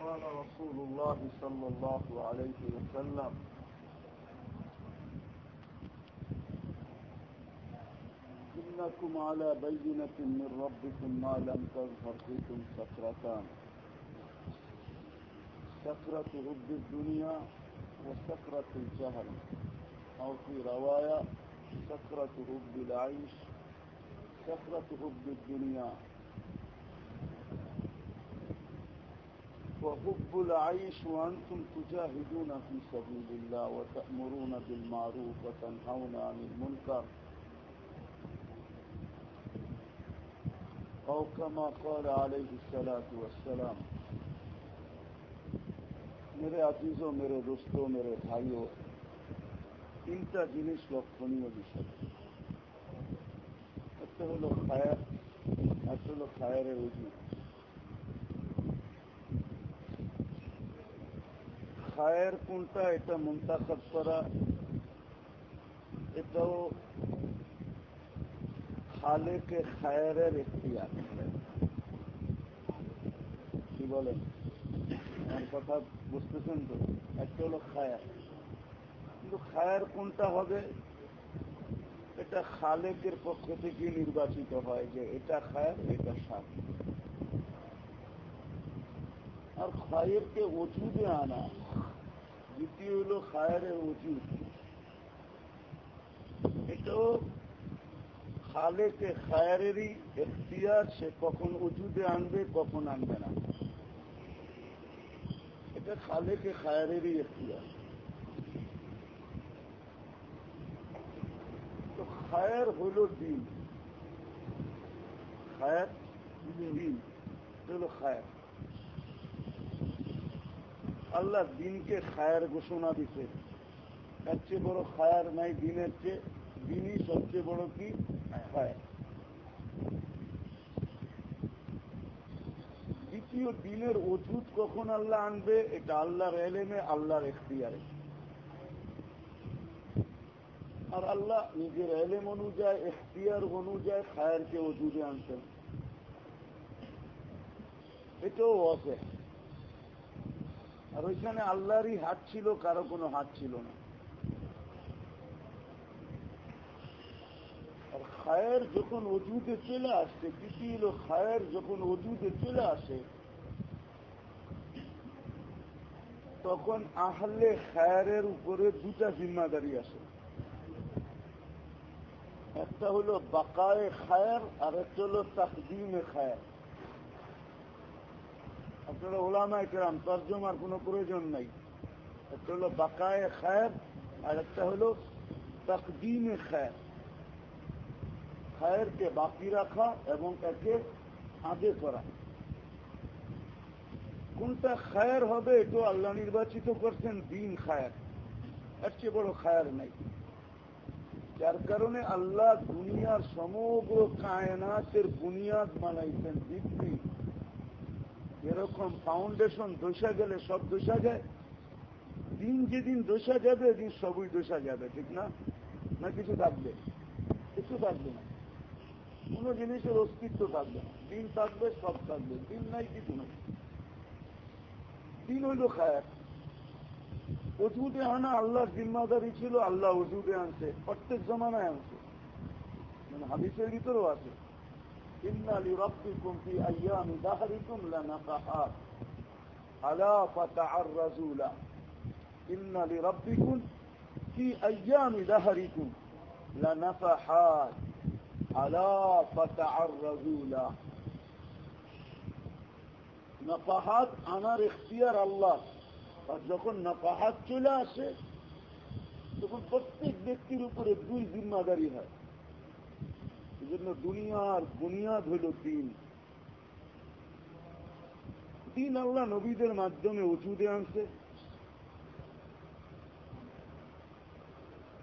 قال رسول الله صلى الله عليه وسلم إنكم على بينة من ربكم ما لم تظهر فيكم سكرتان. سكرة حب الدنيا وسكرة الجهل. أو في رواية سكرة حب العيش سكرة حب الدنيا. وحب العيش وأنتم تجاهدون في سبيل الله وتأمرون بالمعروف وتنهون عن المنكر أو كما قال عليه الصلاة والسلام মেরে আজিজও মেরে দোস্ত মেরে ভাইও তিনটা জিনিস লক্ষণীয় বিষয় একটা হলো খায়ার একটা হলো খায়ারের উজু খায়ের কোনটা, এটা মুন্তাখাব করা, এটাও খালেকে খায়ের এখতিয়ার কি বলেন? কথা বুঝতেছেন তো? একটা হলো খায়ার। কিন্তু খায়ার কোনটা হবে? এটা খালেকের পক্ষ থেকে নির্বাচিত হয় যে এটা খায়ার, এটা সাপ আর খায়েরকে ওজুদে আনা দ্বিতীয় হলো খায়ারের ওজুদ এটাও খালেকে খায়ারেরই এখতিয়ার, সে কখন ওজুদে আনবে, কখন আনবে না। এটা খালেকে খায়ারেরই এখতিয়ার। তো খায়ের হল দিন। খায়ের দিন। হলো খায়ের। আল্লাহ দিনকে খায়ের ঘোষণা দিছে। তার চেয়ে বড় খায়ার নাই, দিনের চেয়ে, দিনই সবচেয়ে বড় কি? খায়ার। দ্বিতীয় দিনের অজুত কখন আল্লাহ আনবে? এটা আল্লাহর এলেমে, আল্লাহর এখতিয়ারে। আর আল্লাহ নিজের এলেম অনুযায়ী, এখতিয়ার অনুযায়ী খায়ারকে অজুদে আনতেন এটাও অসে আর ওইখানে আল্লাহরই হাত ছিল, কারও কোনো হাত ছিল না। আর খায়ের যখন অজুদে চলে আসছে কিছু হলো খায়ের যখন অজুদে চলে আসে, তখন আহলে খায়ের উপরে দুটা জিম্মাদারি আসে। একটা হলো বাকায় খায়ের, আর একটা হলো তাকদিমে খায়ের। আপনারা ওলামা একরাম তর্জমার কোনো প্রয়োজন নাই। একটা হলো বাকায়ে খায়ের, আর একটা হলো তাকদিমে খায়ের। খায়েরকে বাকি রাখা এবং তাকে আগে করা। কোনটা খায়ের হবে এটাও আল্লাহ নির্বাচিত করছেন, দিন খায়ের। এর চেয়ে বড় খায়ের নাই। যার কারণে আল্লাহ দুনিয়ার সমগ্র কায়নাতের বুনিয়াদ বানাইছেন ভিত্তি এরকম ফাউন্ডেশন দোষা গেলে সব দোষা যায়। দিন যেদিন দোষা যাবে এদিন সবই দোষা যাবে, ঠিক না? না কিছু থাকবে? কিছু থাকবে না। কোন জিনিসের অস্তিত্ব থাকবে না। দিন থাকবে, সব থাকবে। দিন নাই, কিছু নাই। দিন হইল খায়ার অজুদে আনা আল্লাহর জিম্মাদারি ছিল, আল্লাহ অজুদে আনছে। প্রত্যেক জমানায় আনছে। মানে হাদিসের ভিতরেও আছে। إن لربكم في أيام دهركم لنفحات ألا فتعرزوا له إن لربكم في أيام دهركم لنفحات ألا فتعرزوا له নফাহাত আনার এখতিয়ার আল্লাহ আর যখন নফাহাত চলে আসে তখন প্রত্যেক ব্যক্তির উপরে দুই জিম্মাদারি হয় এই জন্য দুনিয়ার বুনিয়াদ হইল দিন। দিন আল্লাহ নবীদের মাধ্যমে উঁচুদে আনছে।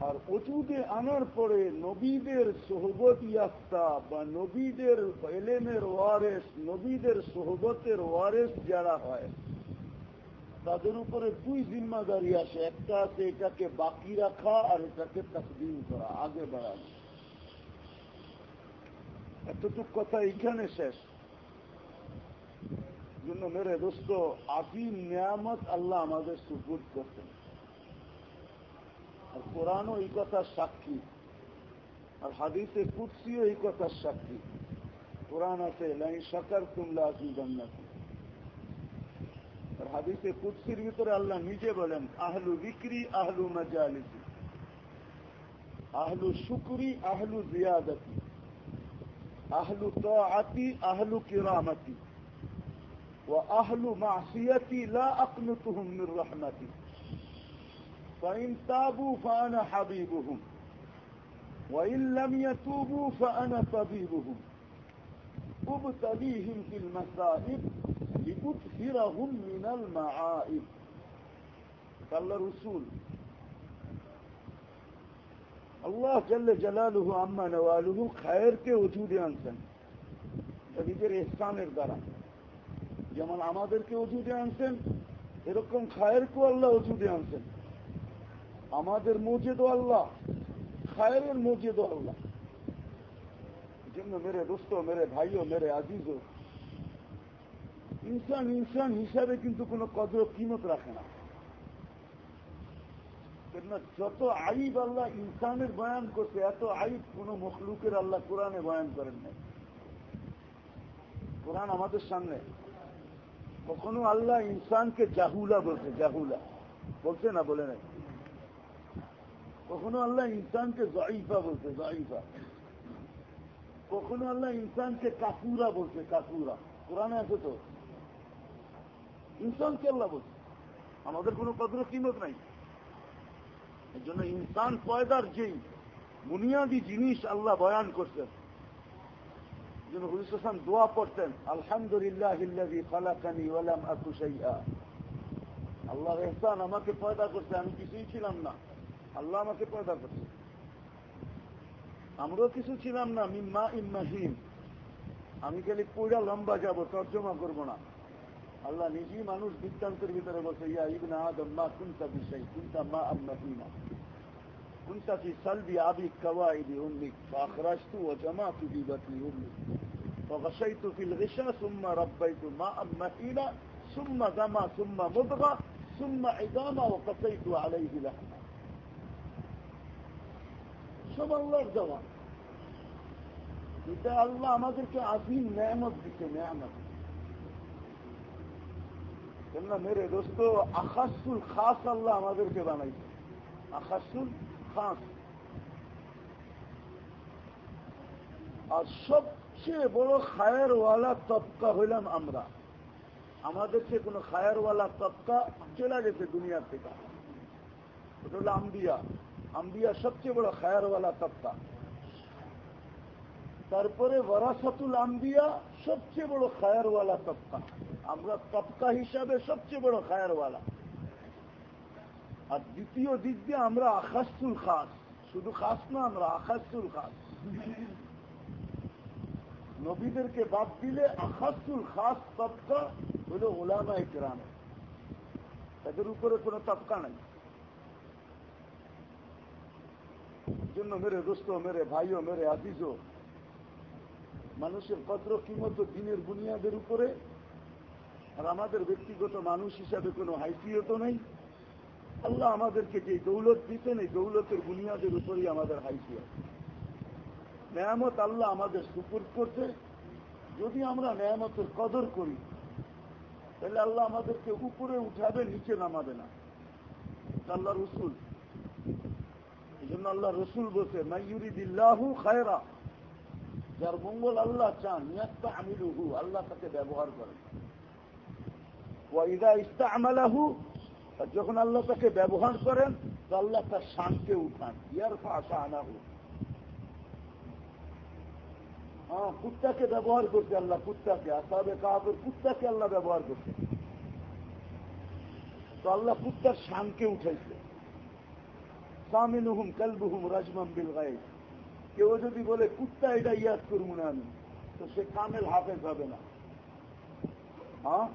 আর অচুতে আনার পরে নবীদের সোহবত ইয়াস্তা বা নবীদের এলেমের ওয়ারেস, নবীদের সোহবতের ওয়ারেস যারা হয়, তাদের উপরে দুই জিম্মাদারি আসে। একটা আছে এটাকে বাকি রাখা আর এটাকে তাকদিম করা, আগে বাড়ানো। এতটুক কথা এইখানে শেষ। জন্য মেরে দোস্ত আজিম নিয়ামত আল্লাহ আমাদের সুপুর করতেন। আর কোরআনও এই কথার সাক্ষী। আর হাদিসে কুৎসিও এই কথার সাক্ষী। কোরআন আছে, লাই সকার তুমলা আজিবান্নাতি আর হাদিসে কুৎসির ভিতরে আল্লাহ নিজে বলেন, আহলু বিক্রি আহলু মজা মজালিসি। আহলু শুকুরি, আহলু জিয়াদতি। أهل طاعتي أهل كرامتي. وأهل معصيتي لا أقنطهم من رحمتي. فإن تابوا فأنا حبيبهم. وإن لم يتوبوا فأنا طبيبهم. أبتليهم في المسائب لأكثرهم من المعائب قال الرسول আল্লাহ জল্লে জালালুহু আম্মা নওয়ালুহু খায়েরকে ওজুদে আনছেন। নিজের ইহসানের দ্বারা। যেমন আমাদেরকে ওজুদে আনছেন, এরকম খায়েরকেও আল্লাহ ওজুদে আনছেন। আমাদের মসজিদও আল্লাহ খায়ের মসজিদও আল্লাহ। জন্য মেরে দোস্ত, মেরে ভাইও, মেরে আজিজও। ইনসান ইনসান হিসাবে কিন্তু কোনো কদর কিমত রাখে না। কেননা যত আইব আল্লাহ ইনসানের বয়ান করছে, এত আইব কোন মখলুকের আল্লাহ কোরআনে বয়ান করেন নাই। কোরআন আমাদের সামনে। কখনো আল্লাহ ইনসানকে জাহুলা বলছে জাহুলা। বলছে না, বলে নাই। কখনো আল্লাহ ইনসানকে জয়ীফা বলছে, জয়ীফা। কখনো আল্লাহ ইনসানকে কাকুরা বলছে কাকুরা কোরআনে আছে তো? ইনসানকে আল্লাহ বলছে। আমাদের কোনো কদর কিমত নাই। এই জন্য ইনসান পয়দার যেই বুনিয়াদি জিনিস আল্লাহ বয়ান করছেন। জন্য হুজুর দোয়া পড়তেন, আলহামদুলিল্লাহ খালাকানি ওয়ালাম আকু শাইআ। আল্লাহ এহসান আমাকে পয়দা করছে, আমি কিছুই ছিলাম না। আল্লাহ আমাকে পয়দা করছে। আমরাও কিছু ছিলাম না, মিম্মা ইম্মাহিম। আমি খালি পয়ডা লম্বা যাব, তর্জমা করব না। আল্লাহ নিজেই মানুষ বৃত্তান্তের ভিতরে বলছে ইয়া ইবনা আদম মা কুনতা বিশাই কুনতা মা আম্মাহিনা كنت في صلب أبي كوائد أمك فأخرجت وجمعت في بطن أمك فغشيت في الغشاء ثم ربيت ماء مهينا ثم دما ثم مضغة ثم عظاما وقصيت عليه لحما সব আল্লাহর দেওয়া এটা আল্লাহ আমাদেরকে আজিম নেয়ামত দিচ্ছে নেয়ামত কেননা মেরে দোস্ত আকাশুল খাস আল্লাহ আমাদেরকে বানাইছে। আকাশুল খাস। আর সবচেয়ে বড় খায়েরওয়ালা তবকা হইলাম আমরা। আমাদেরকে কোন খায়েরওয়ালা তবকা চলে গেছে দুনিয়ার থেকে। ওটা হলো আম্বিয়া। আম্বিয়া সবচেয়ে বড় খায়ারওয়ালা তবকা। তারপরে ওয়ারাসাতুল আম্বিয়া সবচেয়ে বড় খায়ারওয়ালা তবকা। আমরা তবকা হিসাবে সবচেয়ে বড় খায়ারওয়ালা। আর দ্বিতীয় দিক দিয়ে আমরা আকাশুল খাস। শুধু খাস না, আমরা আকাশুল খাস। নবীদেরকে বাদ দিলে আকাশুল খাস তবকা হল ওলামা ইকরামে। তাদের উপরে কোনো তবকা নাই। জন্য মেরে দোস্ত, মেরে ভাইও, মেরে আজিজও মানুষের কদ্র কিমত দিনের বুনিয়াদের উপরে আর আমাদের ব্যক্তিগত মানুষ হিসাবে কোনো হাইসিয়ত নেই। আল্লাহ আমাদেরকে যে দৌলত দিতেন, এই দৌলতের বুনিয়াদের উপরেই আমাদের হাইসিয়ত নেয়ামত আল্লাহ আমাদের সুপুর করছে। যদি আমরা নেয়ামতের কদর করি, তাহলে আল্লাহ আমাদেরকে উপরে উঠাবে, নিচে নামাবে না। আল্লাহ রসুল। এই জন্য আল্লাহ রসুল বলছে মাইয়ুরিদিল্লাহু খায়রা। যার মঙ্গল আল্লাহ চান নিয়াত্তা আমিলুহু আল্লাহ তাকে ব্যবহার করেন। যখন আল্লাহ তাকে ব্যবহার করেন, তো আল্লাহ তার শানকে উঠান। ইয়ার ফাঁসা আনাহু হ্যাঁ কুত্তাকে ব্যবহার করছে আল্লাহ, কুত্তাকে। আসাবে কাহাবের কুত্তাকে আল্লাহ ব্যবহার করছে। তো আল্লাহ কুত্তার শানকে উঠাইছে। সামিনুহুম কালবুহুম রাজমাম বিল গায়ে কেউ যদি বলে, কুত্তা, এটা ইয়াদ করব না আমি, তো সে কামেল হাফেজ হবে না। হ্যাঁ?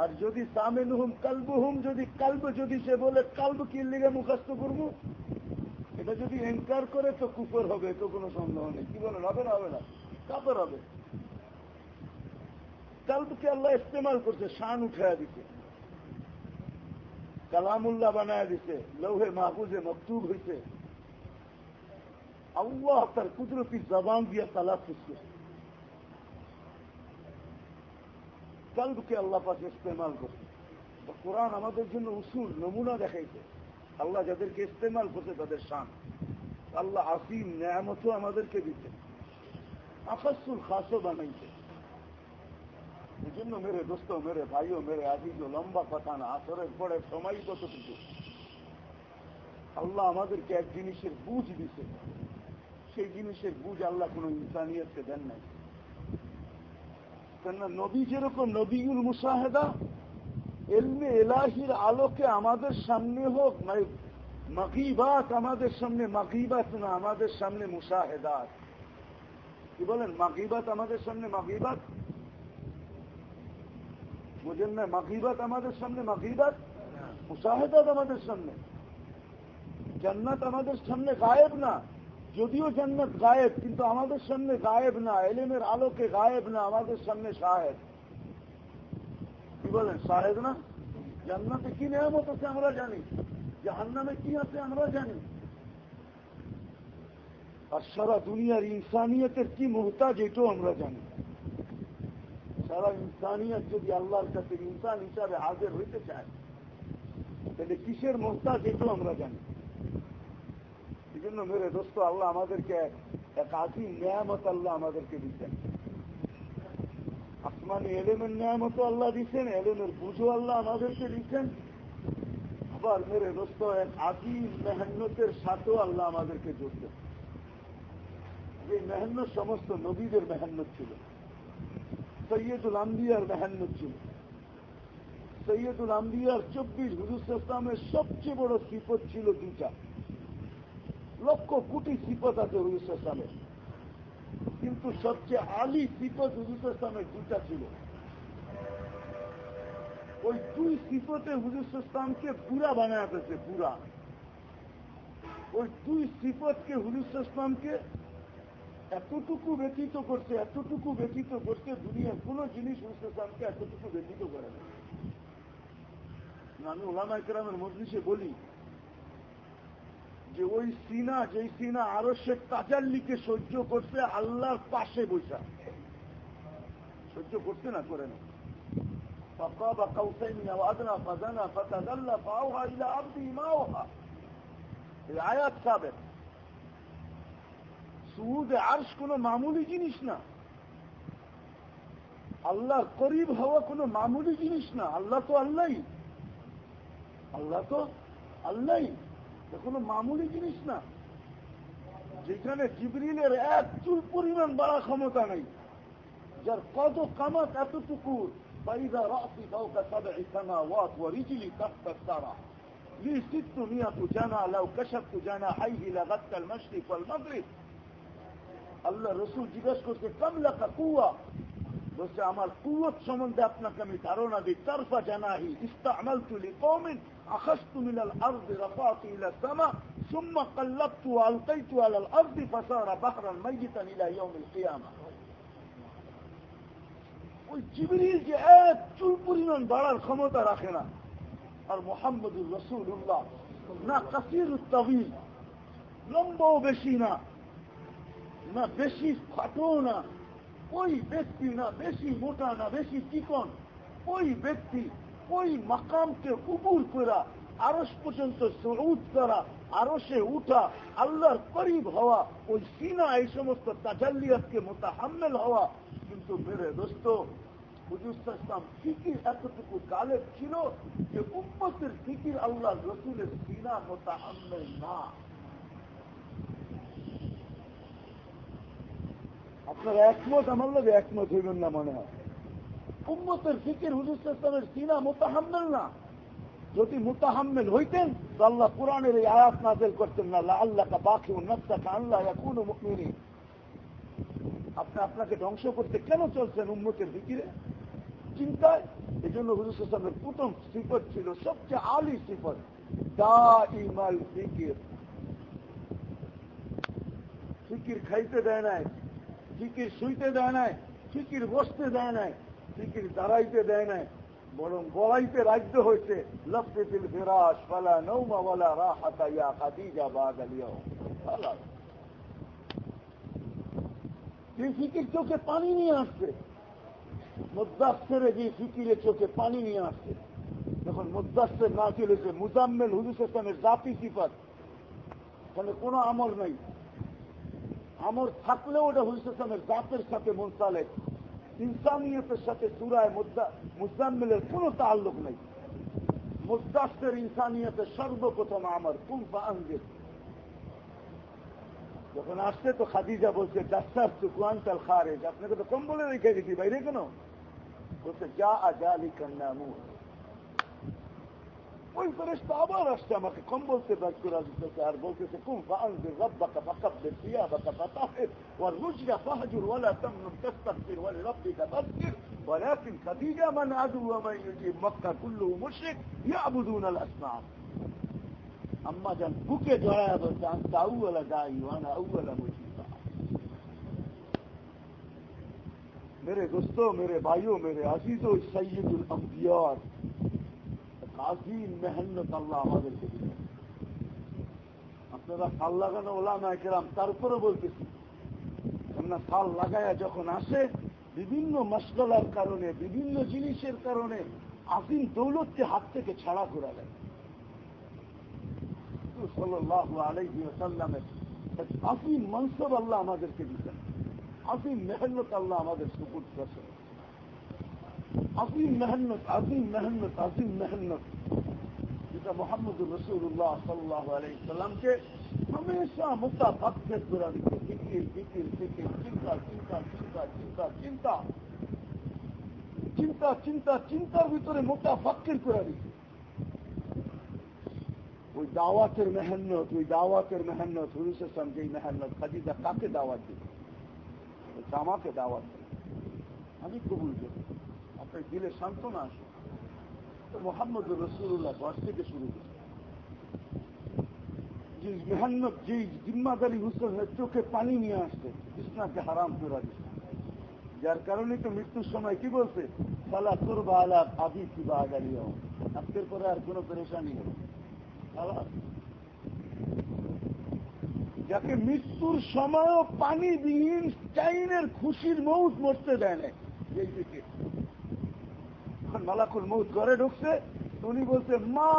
আর যদি সামিনুহুম কালবুহুম, যদি কালব, যদি সে বলে কালব কি লিগে মুখাস্ত করব? এটা যদি এনকার করে তো কুফর হবে, তো কোনো সন্দেহ নেই। কি বলেন? হবে না হবে না। কাপের হবে। কালবকে আল্লাহ ইস্তেমাল করছে, শান উঠাইয়া দিছে। কালামুল্লাহ বানায় দিছে, লৌহে মাহবুজে মকতুব হয়েছে আল্লাহ তার কুদরতি জবান দিয়ে তালাফুজ করছে। কালবকে আল্লাহ পাশে ইস্তেমাল করছে। কোরআন আমাদের জন্য উসুল, নমুনা দেখাইছে। আল্লাহ যাদেরকে ইস্তেমাল করছে তাদের শান। আল্লাহ আসিম ন্যায়ামতও আমাদেরকে দিচ্ছে। আফাসুল খাসও বানাইছে। এই জন্য মেরে দোস্ত, মেরে ভাইও, মেরে আজিজ লম্বা কথা না, আসরের পরে সময় কতটুকু? আল্লাহ আমাদেরকে এক জিনিসের বুঝ দিছে। সেই জিনিসের বুঝ আল্লাহ কোন ইনসানিয়তকে দেন নাই। কেননা নবী যেরকম নবীগুল মুসাহেদা, এলমে এলাহির আলোকে আমাদের সামনে হোক মানে মাকিবাত আমাদের সামনে মাকিবাত না, আমাদের সামনে মুসাহেদাত। কি বলেন? মাকিবাত আমাদের সামনে মাকিবাত বুঝেন না মাকিবাত আমাদের সামনে মাকিবাত মুসাহেদাত আমাদের সামনে। জান্নাত আমাদের সামনে গায়েব না। যদিও জান্নাত গায়েব, কিন্তু আমাদের সামনে গায়েব না, এলেমের আলোকে গায়েব না, আমাদের সামনে শাহেদ কি বলেন শাহেদ না? জান্নাতে কি নিয়ামত আছে আমরা জানি, জাহান্নামে কি আছে আমরা জানি। আর সারা দুনিয়ার ইনসানিয়তের কি মোহতাজ, এটাও আমরা জানি। সারা ইনসানিয়ত যদি আল্লাহর কাছে ইনসান হিসাবে হাজির হইতে চায়, তাহলে কিসের মোহতাজ, এটাও আমরা জানি। এই জন্য মেরে দোস্ত, আল্লাহ আমাদেরকে এক আজিম নিয়ামত আল্লাহ আমাদেরকে দিচ্ছেন। আসমানি এলেমের নিয়ামত আল্লাহ দিচ্ছেন, এলেমের বুঝো আল্লাহ আমাদেরকে দিচ্ছেন। আবার মেরে দোস্ত, এক আজিম মেহান্নতের সাথেও আল্লাহ আমাদেরকে জড়ছেন এই মেহান্নত সমস্ত নবীদের মেহান্নত ছিল। সৈয়দুল আম্বিয়ার মেহান্নত ছিল। সৈয়দুল আম্বিয়ার চব্বিশ হুজুর ইসলামের সবচেয়ে বড় সিপত ছিল দুটা লক্ষ কোটি সিপত আছে হুজুর ইসলামের কিন্তু সবচেয়ে আলী সিপত হুজুর ইসলামের দুটা ছিল। ওই দুই সিপতে হুজুর ইসলামকে পুরা বানায় পেয়েছে পুরা। ওই দুই সিপতকে হুজুর ইসলামকে এতটুকু ব্যতীত করছে এতটুকু ব্যতীত করছে দুনিয়ার কোন জিনিস হুজুর ইসলামকে এতটুকু ব্যতীত করে না আমি ওলামা ইকরামের মজলিসে বলি যে ওই সিনা যেই সিনা আরো সে তাজাল্লিকে সহ্য করছে আল্লাহর পাশে বৈশা সহ্য করছে না করে না فقاب قوسين وادنى فزنى فتدلى فاوحى الى عبده ما اوحى আয়াত সাবেক সুদ আর্শ কোন মামুলি জিনিস না আল্লাহর করিব হওয়া কোন মামুলি জিনিস না আল্লাহ তো আল্লাহ আল্লাহ তো আল্লাহ কোনো মামুলি জিনিস না যেখানে জিবরিলের এক চুল পরিমাণ বাড়া ক্ষমতা নেই যার কত কামাত এতটুকু فإذا رأسي فوق سبع سماوات ورجلي تحت الثرى لي ستمائة جنى لو كشفت جناحيه لغت المشرق والمغرب আল্লাহ রসুল জিজ্ঞাসা করছে কামলাকা কুয়া বলছে আমার কুয়ত সম্বন্ধে আপনাকে আমি ধারণা দিই তারফা জানাহি ইস্তামালতু লিকৌমিন أخذت من الأرض رفعت إلى السماء ثم قلبت وألقيت على الأرض فصار بحرا ميتا إلى يوم القيامة ওই জিবরিল যে এক চুল পরিমাণ বাড়ার ক্ষমতা রাখে না আর মোহাম্মদুর রসুল্লাহ না কাসির তবিল লম্বাও বেশি না না বেশি ফাটো না ওই ব্যক্তি না বেশি মোটা না বেশি চিকন ওই ব্যক্তি ওই মাকামকে উপুর করা আরস পর্যন্ত সৌদ করা আরও সে উঠা আল্লাহর করিব হওয়া, ওই সিনা এই সমস্ত তাজাল্লিয়াতকে মোতাহাম্মেল হওয়া কিন্তু মেরে দোস্ত হুজুরাম ফিকির এতটুকু গালেব ছিল যে উম্মতের ফিকির আল্লাহ রসুলের সিনা মোতাহাম্মেল না। আপনারা একমত? আমার লোক একমত হইবেন না মনে হয়। উম্মতের ফিকির হুজুরামের সিনা মোতাহাম্মেল না। যদি মোতাহাম্মেল হইতেন, তো আল্লাহ কোরআনের এই আয়াত নাজেল করতেন না আল্লাহ কা বাকি উন্নতকা আল্লাহ কোন মুকমিনী আপনি আপনাকে ধ্বংস করতে কেন চলছেন উম্মতের ফিকিরে? চিন্তায়। এই জন্য হুজুরের প্রথম সিপত ছিল, সবচেয়ে আলি সিপত দা ইমাল ফিকির। ফিকির খাইতে দেয় নাই, ফিকির শুইতে দেয় নাই, ফিকির বসতে দেয় নাই। ফিকির দাঁড়াইতে দেয় নাই, বরং বলাইতে রাজ্য হয়েছে লফিল ফিরাস ফালা নৌমা ওয়ালা রাহাতা ইয়া খাদিজা যে ফিকির চোখে পানি নিয়ে আসছে মুদাস্তেরে যে ফিকিরে চোখে পানি নিয়ে আসছে, যখন মুদাস্তের না চলেছে মুজাম্মেল হুজুর ইসলামের জাতি সিফাত, তাহলে কোনো আমল নেই। আমর থাকলেও ওটা হুজুর ইসলামের জাতের সাথে মোনসালে ইনসানিয়তের সাথে সুরায় মুজাম্মিলের কোনো তাল্লুক নেই। মুদাস্তের ইনসানিয়তের সর্বপ্রথম আমার কুম্ফা আঙ্গের যখন আসছে তো খাদিজা বলছে ডাক্তার সুকুয়ান্তাল খারেজ। আপনাকে তো কম বলে রেখে গেছি বাইরে কেন? বলছে যা আজালি কন্যামু ওই ফেরেস্তা আবার اشتمك قم بلت থেকে বের করে দিতেছে আর বলতেছে কুম ফাআনজির রব্বাকা ফাকাব্বির والرجل فهجر ولا تمن تستغفر ولربك فاذكر. ولكن خديجة من عدو ومن يجيب مكة كله مشرك. يعبدون الأسماء. أما جان بكي جرايا بلت أنت أول داعي وأنا أول مجيب میرے دوستو میرے بھائیو میرے عزیزو سید الانبیار কাজিম মেহনত আল্লাহ আমাদেরকে দিলেন। আপনারা সাল লাগানো ওলামা কেরাম তারপরে বলতেছি, কেননা সাল লাগায়া যখন আসে, বিভিন্ন মশলার কারণে, বিভিন্ন জিনিসের কারণে আজিম দৌলতকে হাত থেকে ছাড়া করা সাল্লামের আসিম মনসব আল্লাহ আমাদেরকে দিতেন। আসিম মেহনত আল্লাহ আমাদের সুপুর করেছেন عظیم محنت عظیم محنت عظیم محنت۔ جیسا محمد رسول اللہ صلی اللہ علیہ وسلم کے ہمیشہ مدعا فکر فکر فکر، چنتا چنتا چنتا چنتا چنتا۔ چنتا چنتا چنতার ভিতরে মোটা ফাক্কির করে দিচ্ছে ওই দাওয়াতের মেহনত ওই দাওয়াতের মেহনত হুরুস ইসলাম যেই মেহনত খাদিজা কাকে দাওয়াত দিচ্ছে জামাকে দাওয়াত আপনার দিলে সান্ত্বনা আসে। তো মোহাম্মদ রসুল্লাহ ঘর থেকে শুরু করে। যে মেহান্নত যে জিম্মাদারি হুসেন চোখে পানি নিয়ে আসছে কৃষ্ণাকে হারাম করে দিচ্ছে যার কারণে তো মৃত্যুর সময় কি বলছে? সালা তোর বা আলা আবি কি বা আগালিও আজকের পরে আর কোনো পরেশানি নেই। যাকে মৃত্যুর সময়ও পানিবিহীন চাইনের খুশির মৌত মরতে দেয় না মালাকুল মৌত ঘরে ঢুকছে, উনি বলছে, মা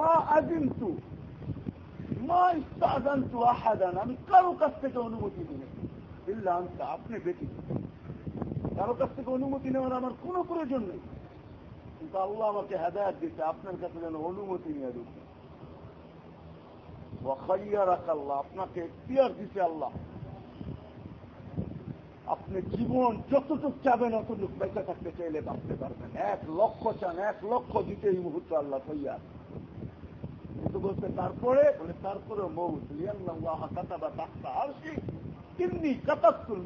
মা আজিন্তু, মা ইস্তাদান্তু আহাদান, আমি কারও কাছ থেকে অনুমতি দিই ইল্লা আপনি ব্যতীত কারও কাছ থেকে অনুমতি নেওয়ার আমার কোনো প্রয়োজন নেই। কিন্তু আল্লাহ আমাকে হেদায়ত দিতে আপনার কাছে যেন অনুমতি নিয়ে আল্লাহ, আপনাকে এখতিয়ার দিতে আল্লাহ। আপনি জীবন যতটুক চাবেন অতটুক বেঁচে থাকতে চাইলে বাঁচতে পারবেন। এক লক্ষ চান, এক লক্ষ দিতে এই মুহূর্তে আল্লাহ তৈয়ার। কিন্তু বলতে তারপরে, বলে তারপরে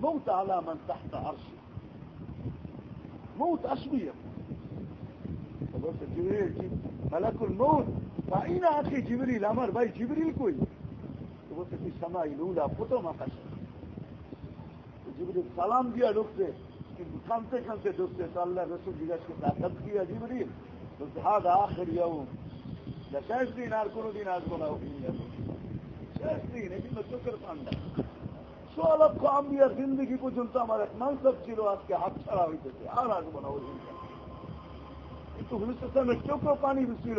মৌত। আলামান তাহতা মৌত আসবি বলছে মালাকুল মৌত। আইনা আছে জিবরিল, আমার ভাই জিবরিল কই? বলছে তুই সামাই লুলা প্রথম আকাশে। জিবরিল সালাম দিয়া ঢুকছে, কিন্তু কানতে কানতে ঢুকছে। তো আল্লাহ রসুল জিজ্ঞাসা শেষ দিন আর কোনোদিন আসব না শেষ দিন জিন্দগি পর্যন্ত আমার এক মানসব ছিল, আজকে হাত ছাড়া হইতেছে, আর আসব না কিন্তু হুলুসের চোখও পানি ছিল।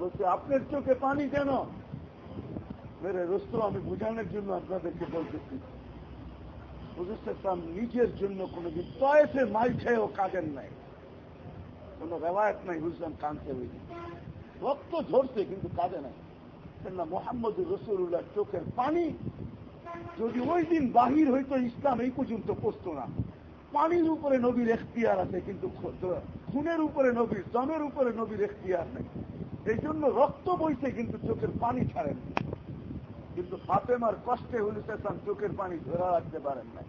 বলছে, আপনার চোখে পানি কেন? মেরে রস্ত, আমি বোঝানোর জন্য আপনাদেরকে বলতেছি। হুজুর নিজের জন্য কোনোদিন তয়েসে মাল খেয়েও কাজের নাই। কোন রেওয়ায়ত নাই হুজুর কানতে হয়েছে রক্ত ঝরছে, কিন্তু কাজে নাই। কেননা মোহাম্মদ রসুল্লাহ চোখের পানি, যদি ওই দিন বাহির হইতো, ইসলাম এই পর্যন্ত পড়ত না। পানির উপরে নবীর এখতিয়ার আছে, কিন্তু খুনের উপরে নবীর জমের উপরে নবীর এখতিয়ার নেই। এই জন্য রক্ত বইছে, কিন্তু চোখের পানি ছাড়েন। কিন্তু ফাতেমার কষ্টে হলে চেতান চোখের পানি ধরা রাখতে পারেন না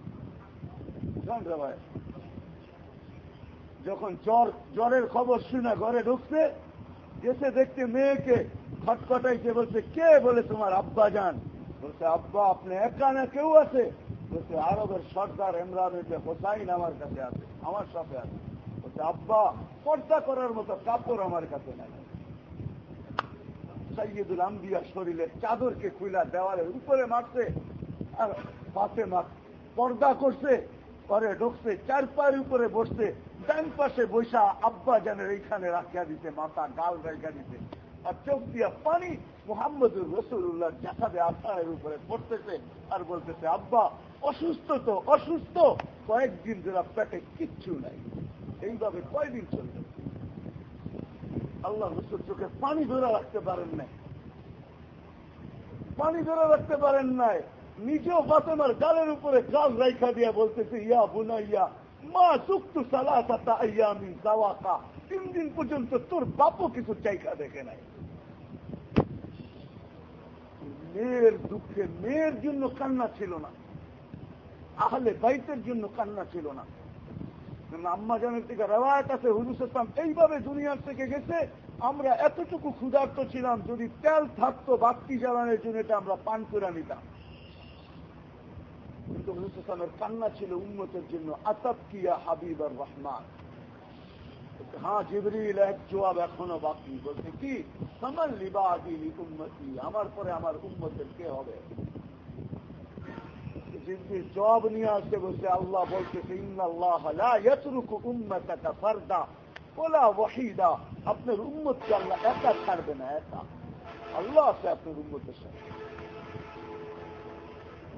যখন জ্বর, জ্বরের খবর শুনে ঘরে ঢুকছে, গেছে দেখতে মেয়েকে খটখটাইছে, বলছে, কে বলে তোমার আব্বা যান বলছে, আব্বা, আপনি একা না, কেউ আছে? বলছে, আরবের সর্দার ইমরান হোসাইন আমার কাছে আছে, আমার সাথে আছে। বলছে, আব্বা, পর্দা করার মতো কাপড় আমার কাছে নাই। সাইয়দুল আম্বিয়া শরীরের চাদরকে খুলা দেওয়ালের উপরে মারছে, আর পাশে মার পর্দা করছে পরে ঢুকছে চার পায়ের উপরে বসছে, ডান পাশে বৈশা আব্বা জানের এইখানে রাখিয়া দিতে মাথা গাল রাখিয়া দিতে আর চোখ দিয়া পানি মোহাম্মদুর রসুল্লাহ জাসাদে আসারের উপরে পড়তেছে, আর বলতেছে, আব্বা, অসুস্থ তো, অসুস্থ, কয়েকদিন যারা পেটে কিচ্ছু নাই। এইভাবে কয়দিন চলবে? আল্লাহ রসুল চোখে পানি ধরে রাখতে পারেন নাই। পানি ধরে রাখতে পারেন নাই। নিজেও ফাতেমার গালের উপরে গাল রাইখা দিয়া বলতেছে, ইয়া বুনা ইয়া মা সুক্তু সালাসাতা আইয়ামিন সাওয়াকা তিন দিন পর্যন্ত তোর বাপও কিছু চাইকা দেখে নাই। মেয়ের দুঃখে, মেয়ের জন্য কান্না ছিল না। আহলে বাইতের জন্য কান্না ছিল না। আম্মা জানের থেকে রেওয়ায়ত আছে, হুজুর ইসলাম এইভাবে দুনিয়ার থেকে গেছে, আমরা এতটুকু ক্ষুধার্ত ছিলাম, যদি তেল থাকতো বাক্তি জ্বালানোর জন্য এটা আমরা পান করে নিতাম। কিন্তু হুজুর ইসলামের কান্না ছিল উন্নতের জন্য আতাব কিয়া হাবিব আর রহমান। হ্যাঁ জিবরিল, এক জবাব এখনও বাকি। বলছে কি? সামাল লিবাদি উন্নতি আমার পরে আমার উন্মতের কে হবে? জিন্দির জবাব নিয়ে আসতে বলছে, আল্লাহ বলতেছে ফারদা ওলা ওয়াহিদা। আপনার উম্মতকে আল্লাহ একা ছাড়বে না, একা। আল্লাহ আছে আপনার উম্মতের সাথে।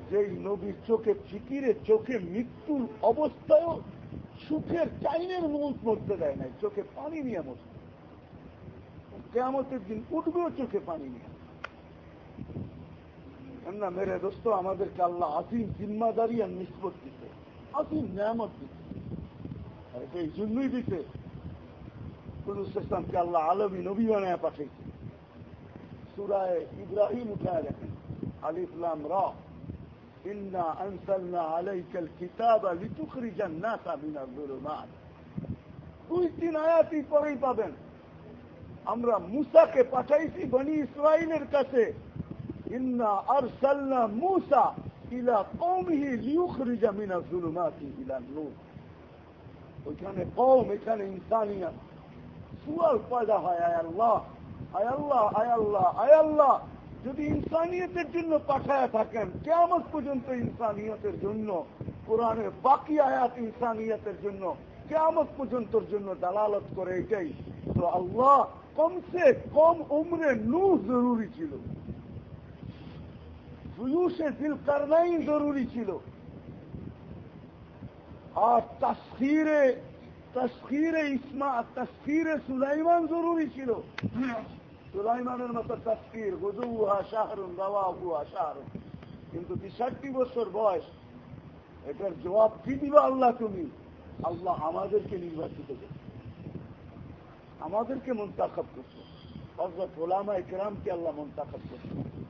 যেই নবীর চোখে ফিকিরে, চোখে মৃত্যুর অবস্থায়ও সুখের চাইনের মুখ মরতে দেয় নাই, চোখে পানি নিয়ে মরতে কেমতের দিন উঠবেও চোখে পানি নিয়ে। না মেরে দোস্ত আমাদেরকে আল্লাহ আসিম জিম্মাদারি আর নিষ্পত দিতে আসিম নিয়ামত দিতে আর এটা এই জন্যই দিতে ইসলামকে আল্লাহ আলমী নবী বানায় পাঠাইছে সুরায় ইব্রাহিম উঠায় দেখেন আলিফলাম র إنا أنزلنا عليك الكتاب لتخرج الناس من الظلمات দুই তিন আয়াতই পরেই পাবেন আমরা মুসাকে পাঠাইছি বনি ইসরায়েলের কাছে ইন্না আরসালনা মুসা ইলা কওমিহি লিয়ুখরিজা মিনা যুলুমাতি ইলা নূর ওইখানে কওম এখানে ইনসানিয়াত সুয়াল পয়দা আয় আল্লাহ আয় আল্লাহ আয় আল্লাহ আয় আল্লাহ যদি ইনসানিয়তের জন্য পাঠায় থাকেন কেমন পর্যন্ত ইনসানিয়তের জন্য, কোরআনের বাকি আয়াত ইনসানিয়তের জন্য কেমন পর্যন্তর জন্য দালালত করে এটাই। তো আল্লাহ কমসে কম উমরে নু জরুরি ছিল। দিল করনাই জরুরি ছিল। আর তসখিরে তসখিরে ইসমা, তসখিরে সুলাইমান জরুরি ছিল। সুলাইমানের মতো তসকির গুজুহা শাহরুন রাওয়াহুয়া শাহরুন। কিন্তু তেষট্টি বছর বয়স, এটার জবাব কি দিল আল্লাহ তুমি? আল্লাহ আমাদেরকে নির্বাচিত করছে। আমাদেরকে মন্তাখাব করছে। হজরত ওলামা ইকরামকে আল্লাহ মন্তাখাব করছে।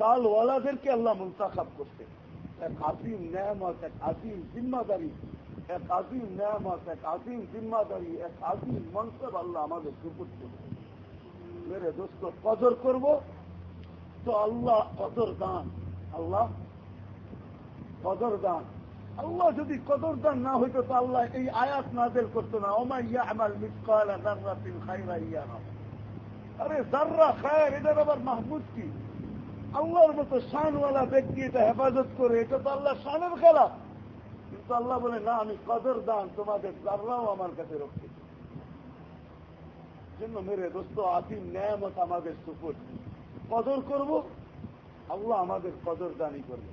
সালওয়ালাদেরকে আল্লাহ মন্তাখাব করছে এক আজিম নেয়ামত, এক আজিম জিম্মাদারি, এক আজিম নেয়ামত, এক আজিম জিম্মাদারি, এক আজিম মনসব আল্লাহ আমাদের সুপুর করছে মেরে দোস্ত, কদর করব? তো আল্লাহ কদর দান। আল্লাহ কদর দান। আল্লাহ যদি কদর দান না হইতো, তো আল্লাহ এই আয়াত নাজেল করতো না। ওমা ইয়া আমার মিসকালা খাইরা ইয়া আরে জাররা খায়ের এটার আবার মাহমুদ কি? আল্লাহর মতো শানওয়ালা ব্যক্তি এটা হেফাজত করে, এটা তো আল্লাহ শানের খেলা। কিন্তু আল্লাহ বলে, না, আমি কদর দান তোমাদের জাররাও আমার কাছে রক্ষে জন্য মেরে দোস্ত আসিম ন্যায়ামত আমাদের সুপুর কদর করব, আল্লাহ আমাদের কদর দানি করবে।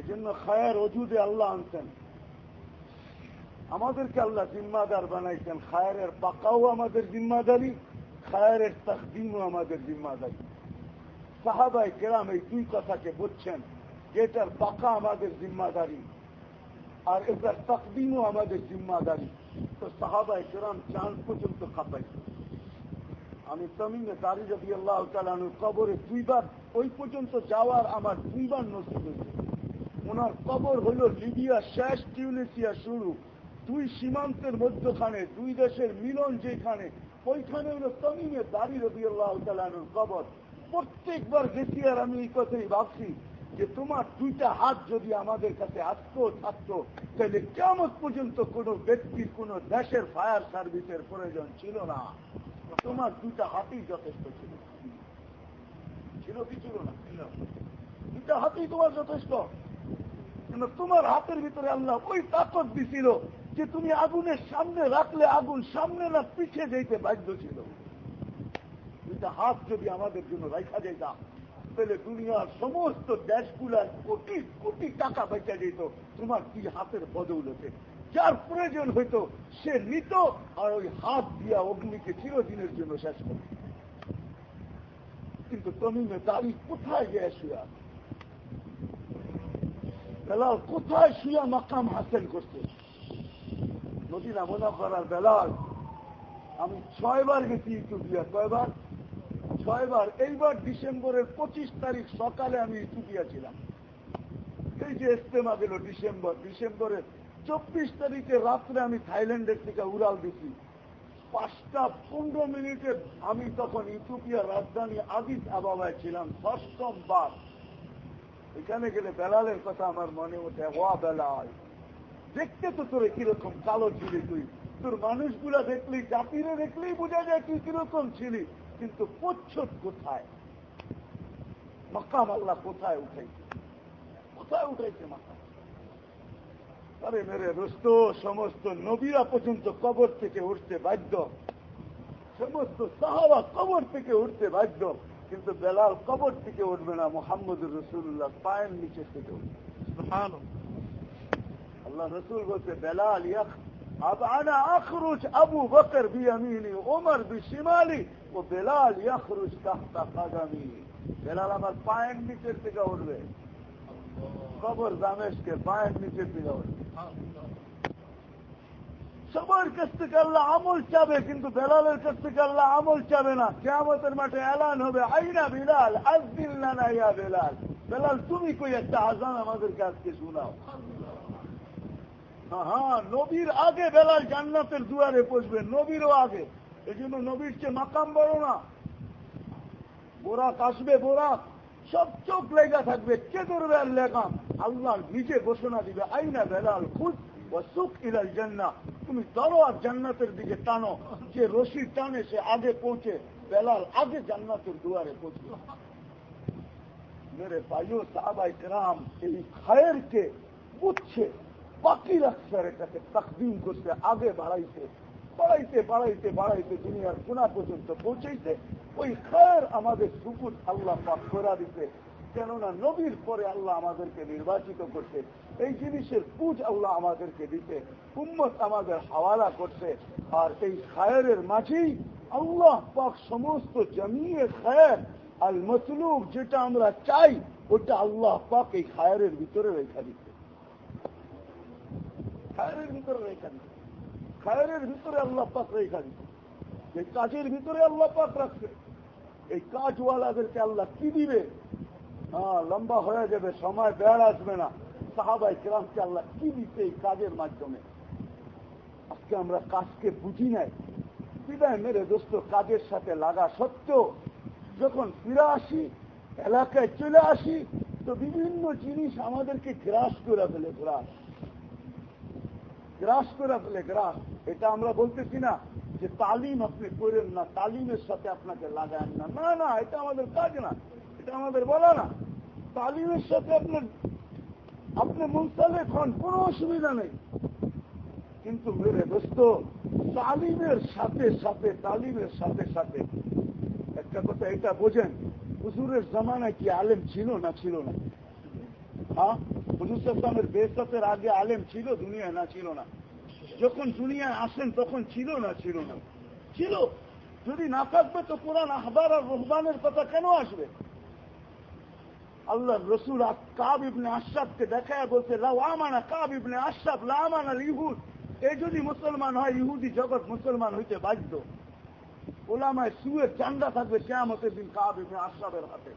এজন্য খায়ের অজুদে আল্লাহ আনছেন। আমাদেরকে আল্লাহ জিম্মাদার বানাইছেন। খায়ের পাকাও আমাদের জিম্মাদারি খায়ের তকদিমও আমাদের জিম্মাদারি। সাহাবাই কেরাম এই দুই কথাকে বুঝছেন যেটার পাকা আমাদের জিম্মাদারি আর এটার তকদিমও আমাদের জিম্মাদারি। তো সাহাবাই কেরাম চাঁদ পর্যন্ত খাপাইছে আমি তমিনে দাঁড়ি রবি আল্লাহ তালানুর কবরে দুইবার, ওই পর্যন্ত যাওয়ার আমার দুইবার নসিব হয়েছে। ওনার কবর হল লিবিয়া, শেষ টিউনেসিয়া শুরু। দুই সীমান্তের মধ্যখানে, দুই দেশের মিলন যেখানে, ওইখানে হলো তমিনে দাঁড়ি রবি আল্লাহ তালানুর কবর। প্রত্যেকবার গেছি আর আমি এই কথাই ভাবছি যে তোমার দুইটা হাত যদি আমাদের কাছে আসতো থাকতো, তাহলে কেমন পর্যন্ত কোনো ব্যক্তির, কোনো দেশের ফায়ার সার্ভিসের প্রয়োজন ছিল না। তোমার দুইটা হাতই যথেষ্ট ছিল। ছিল কি ছিল না? দুইটা হাতই তোমার যথেষ্ট। কিন্তু তোমার হাতের ভিতরে আল্লাহ ওই তাকত দিছিল যে তুমি আগুনের সামনে রাখলে আগুন সামনে না পিছিয়ে যেতে বাধ্য ছিল। দুইটা হাত যদি আমাদের জন্য রাখা যেতাম তাহলে দুনিয়ার সমস্ত দেশগুলার কোটি কোটি টাকা বেচা যেত। তোমার কি হাতের বদৌলতে? যার প্রয়োজন হইতো সে নিত আর ওই হাত দিয়া অগ্নিকে চিরদিনের জন্য শেষ করত। কিন্তু তমিমে দাঁড়ি কোথায় গিয়ে শুয়া? বেলাল কোথায় শুয়া মাকাম হাসিল করছে? নদীনা মোনাফার বেলাল, আমি ছয়বার গেছি ইথিওপিয়া কয়বার? ছয়বার এইবার ডিসেম্বরের পঁচিশ তারিখ সকালে আমি ছিলাম এই যে ইস্তেমা গেল ডিসেম্বর, ডিসেম্বরের চব্বিশ তারিখে রাত্রে আমি থাইল্যান্ডের থেকে উড়াল দিছি। পাঁচটা পনেরো মিনিটে আমি তখন ইথিওপিয়ার রাজধানী আদিস আবাবায় ছিলাম ষষ্ঠম বার। এখানে গেলে বেলালের কথা আমার মনে ওঠে, ওয়া বেলাল। দেখতে তো তোরে কীরকম কালো ছিলি তুই। তোর মানুষগুলা দেখলি, জাতিরে দেখলেই বোঝা যায় তুই কীরকম ছিলি। কিন্তু প্রচ্ছদ কোথায়? মাকাম আল্লাহ কোথায় উঠাইছে? কোথায় উঠাইছে মাকাম? আরে মেরে রোস্ত সমস্ত নবীরা পর্যন্ত কবর থেকে উঠতে বাধ্য। সমস্ত সাহাবা কবর থেকে উঠতে বাধ্য। কিন্তু বেলাল কবর থেকে উঠবে না মোহাম্মদ রসুল্লাহ পায়ের নিচে থেকে উঠবে। আল্লাহ রসুল বলছে বেলাল ইয়াক আব আনা আখরুজ আবু বকর বি আমিনী ওমর বি শিমালি ও বেলাল ইয়াখরুজ তাহতা কাদামি বেলাল আমার পায়ের নিচের থেকে উঠবে। কবর দামেশকে পায়ের নিচের থেকে উঠবে। সবার কাছ থেকে আল্লাহ আমল চাবে, কিন্তু বেলালের কাছ থেকে আল্লাহ আমল চাবে না। কেমতের মাঠে এলান হবে, আইনা বিলাল আজদিল্লা না বেলাল। বেলাল, তুমি কই একটা আজান আমাদের কাছকে শোনাও? হ্যাঁ নবীর আগে বেলাল জান্নাতের দুয়ারে পৌঁছবে নবীরও আগে। এই জন্য নবীর চেয়ে মাকাম বড় না। বোরাক আসবে, বোরাক। সব চোখ লেগা থাকবে, কে করবে আর লেগাম আল্লাহ নিজে ঘোষণা দিবে, আইনা বেলাল খুদ ও সুখ ইলাল জান্না। তুমি ধরো আর জান্নাতের দিকে টানো, যে রশি টানে সে আগে পৌঁছে, বেলাল আগে জান্নাতের দুয়ারে পৌঁছবে মেরে ভাইও, সাহাবাই রাম এই খায়েরকে বুঝছে বাকি রাখছে আর এটাকে তাকদিম করতে আগে বাড়াইতে বাড়াইতে বাড়াইতে বাড়াইতে দুনিয়ার কোনা পর্যন্ত পৌঁছাইতে ওই খায়ের আমাদের সুকুট আল্লাহ পাক করা দিতে কেননা নবীর পরে আল্লাহ আমাদেরকে নির্বাচিত করতে এই জিনিসের পুজ আল্লাহ আমাদেরকে দিতে উম্মত আমাদের হাওয়ালা করতে আর এই খায়ের মাঝেই আল্লাহ পাক সমস্ত জমিয়ে খায়ের আর মতলুব যেটা আমরা চাই, ওটা আল্লাহ পাক এই খায়ের ভিতরে রেখা দিতে খায়ের ভিতরে রেখা দিতে খায়ের ভিতরে আল্লাহ পাক রেখা দিতে। এই কাজের ভিতরে আল্লাহ পাক রাখছে, এই কাজওয়ালাদেরকে আল্লাহ কি দিবে? হ্যাঁ লম্বা হয়ে যাবে, সময় বেড় আসবে না। সাহাবাই কিরামকে আল্লাহ কি দিচ্ছে এই কাজের মাধ্যমে? আজকে আমরা কাজকে বুঝি নাই। বিদায় মেরে দোস্ত, কাজের সাথে লাগা সত্ত্বেও যখন ফিরে আসি, এলাকায় চলে আসি, তো বিভিন্ন জিনিস আমাদেরকে গ্রাস করে ফেলে, গ্রাস। গ্রাস করে ফেলে, গ্রাস। এটা আমরা বলতেছি না যে তালিম আপনি করেন না, তালিমের সাথে আপনাকে লাগান না। না না, এটা আমাদের কাজ না, এটা আমাদের বলা না। তালিমের সাথে আপনার আপনি মুনসালেক হন, কোনো অসুবিধা নেই। কিন্তু মেরে দোস্ত, তালিমের সাথে সাথে, তালিমের সাথে সাথে, একটা কথা এটা বোঝেন, হুজুরের জামানায় কি আলেম ছিল না ছিল না? হ্যাঁ? হুজুর সাল্লামের বেসাতের আগে আলেম ছিল, দুনিয়ায় না ছিল না। যখন দুনিয়ায় আসেন, তখন ছিল না ছিল না। ছিল। যদি না থাকবে, তো কোরআন, আহবার আর রহমানের কথা কেন আসবে? আল্লাহ রসুল কাব ইবনে আশরাফকে দেখায়, বলছে, লাউ আমানা কাব ইবনে আশরাফ, লা আমানা ইহুদ এই যদি মুসলমান হয়, ইহুদি জগৎ মুসলমান হইতে বাধ্য। ওলামায় সুয়ের চান্দা থাকবে কেয়ামতের দিন কাব ইবনে আশরাফের হাতে।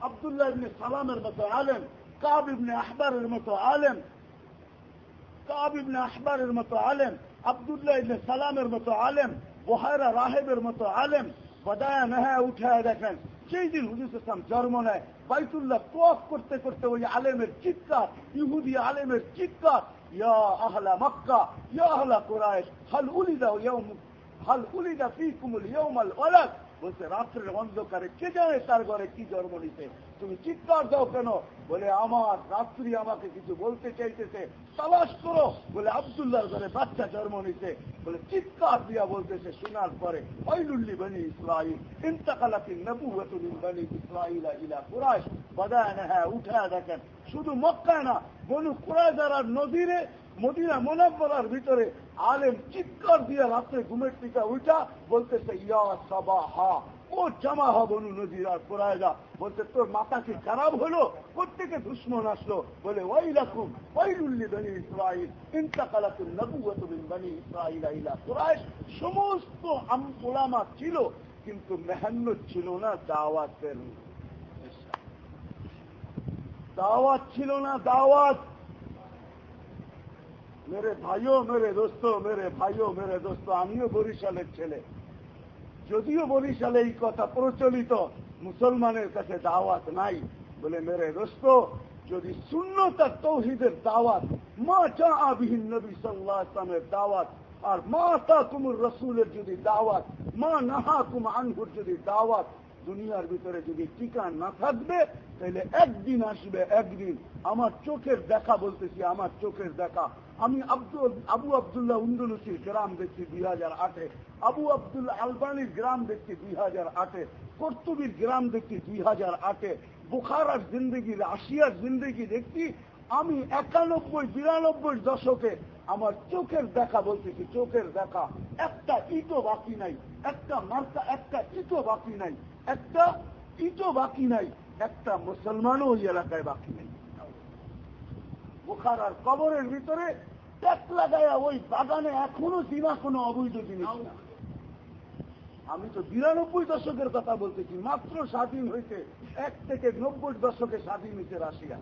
আবদুল্লাহ ইবনে সালামের মতো আলেম, কাব ইবনে আহবারের মতো আলেম কাব ইবনে আহবারের মতো আলেম আবদুল্লাহ ইবনে সালামের মতো আলেম বহায়রা রাহেবের মতো আলেম বদায়া নেহায় উঠায় দেখেন। সেই দিন হুজুর ইসলাম জন্ম নেয় বাইতুল্লাহ তোয়াফ করতে করতে ওই আলেমের চিৎকার, ইহুদি আলেমের চিৎকার, ইয়া আহলা মক্কা, ইয়া আহলা কুরাইশ, হাল উলিদা হাল উলিদা ফিকুমুল ইয়াউমাল ওয়ালাদ। বলছে, রাত্রের অন্ধকারে কে জানে তার ঘরে কি জন্ম নিতে তুমি চিৎকার দাও কেন? বলে, আমার রাত্রি আমাকে কিছু বলতে চাইতেছে, তালাশ করো। বলে আবদুল্লাহর ঘরে বাচ্চা জন্ম নিতে বলে, চিৎকার দিয়া বলতেছে, শোনার পরে ওয়াইলুল্লি বনি ইসরাইল ইন্তাকালাতি নবুওয়াতু মিন বনি ইসরাইল ইলা কুরাইশ। বাদানা হ্যাঁ উঠা দেখেন, শুধু মক্কায় না, বনু কুরাইজার নদীরে, মদিনা মোনাব্বরার ভিতরে আলেম চিৎকার দিয়া রাত্রে ঘুমের টিকা উঠা, বলতেছে, ইয়া সাবাহা। ও জামা হবনু নদীর আর বলতে তোর মাথা কি খারাপ হলো? প্রত্যেকে দুশ্মন আসলো? বলে, ওই রাখুন ওয়াইলুল্লি বনি ইসরাইল ইন্তাকালাতুল নবুওয়াতু মিন বনি ইসরাইল ইলা কুরাইশ সমস্ত আম ওলামা ছিল, কিন্তু মেহান্নত ছিল না দাওয়াতের দাওয়াত ছিল না, দাওয়াত। মেরে ভাইও, মেরে দোস্ত, মেরে ভাইও, মেরে দোস্ত, আমিও বরিশালের ছেলে। যদিও বরিশালে এই কথা প্রচলিত, মুসলমানের কাছে দাওয়াত নাই বলে মেরে দোস্ত, যদি শূন্যতা তৌহিদের দাওয়াত, মা চা আবিহীন নবী সাল্লাহ দাওয়াত, আর মা তা কুমুর রসুলের যদি দাওয়াত, মা নাহা কুম আনহুর যদি দাওয়াত দুনিয়ার ভিতরে যদি টিকা না থাকবে, তাহলে একদিন আসবে, একদিন। আমার চোখের দেখা বলতেছি, আমার চোখের দেখা। আমি আব্দুল, আবু আবদুল্লাহ উন্দুলুসির গ্রাম দেখছি দুই হাজার আটে। আবু আবদুল্লাহ আলবানির গ্রাম দেখছি দুই হাজার আটে। কর্তুবির গ্রাম দেখছি দুই হাজার আটে। বুখারার জিন্দগি, রাশিয়ার জিন্দগি দেখছি আমি একানব্বই, বিরানব্বই দশকে আমার চোখের দেখা বলতেছি চোখের দেখা। একটা ইটও বাকি নাই। একটা মার্কা, একটা ইটও বাকি নাই। একটা ইটও বাকি নাই। একটা মুসলমানও ওই এলাকায় বাকি নেই। বুখার আর কবরের ভিতরে ট্যাক লাগায়া ওই বাগানে এখনও দিনা কোনো অবৈধ জিনিস আমি তো বিরানব্বই দশকের কথা বলতেছি। মাত্র স্বাধীন হয়েছে এক থেকে নব্বই দশকে স্বাধীন হয়েছে রাশিয়া।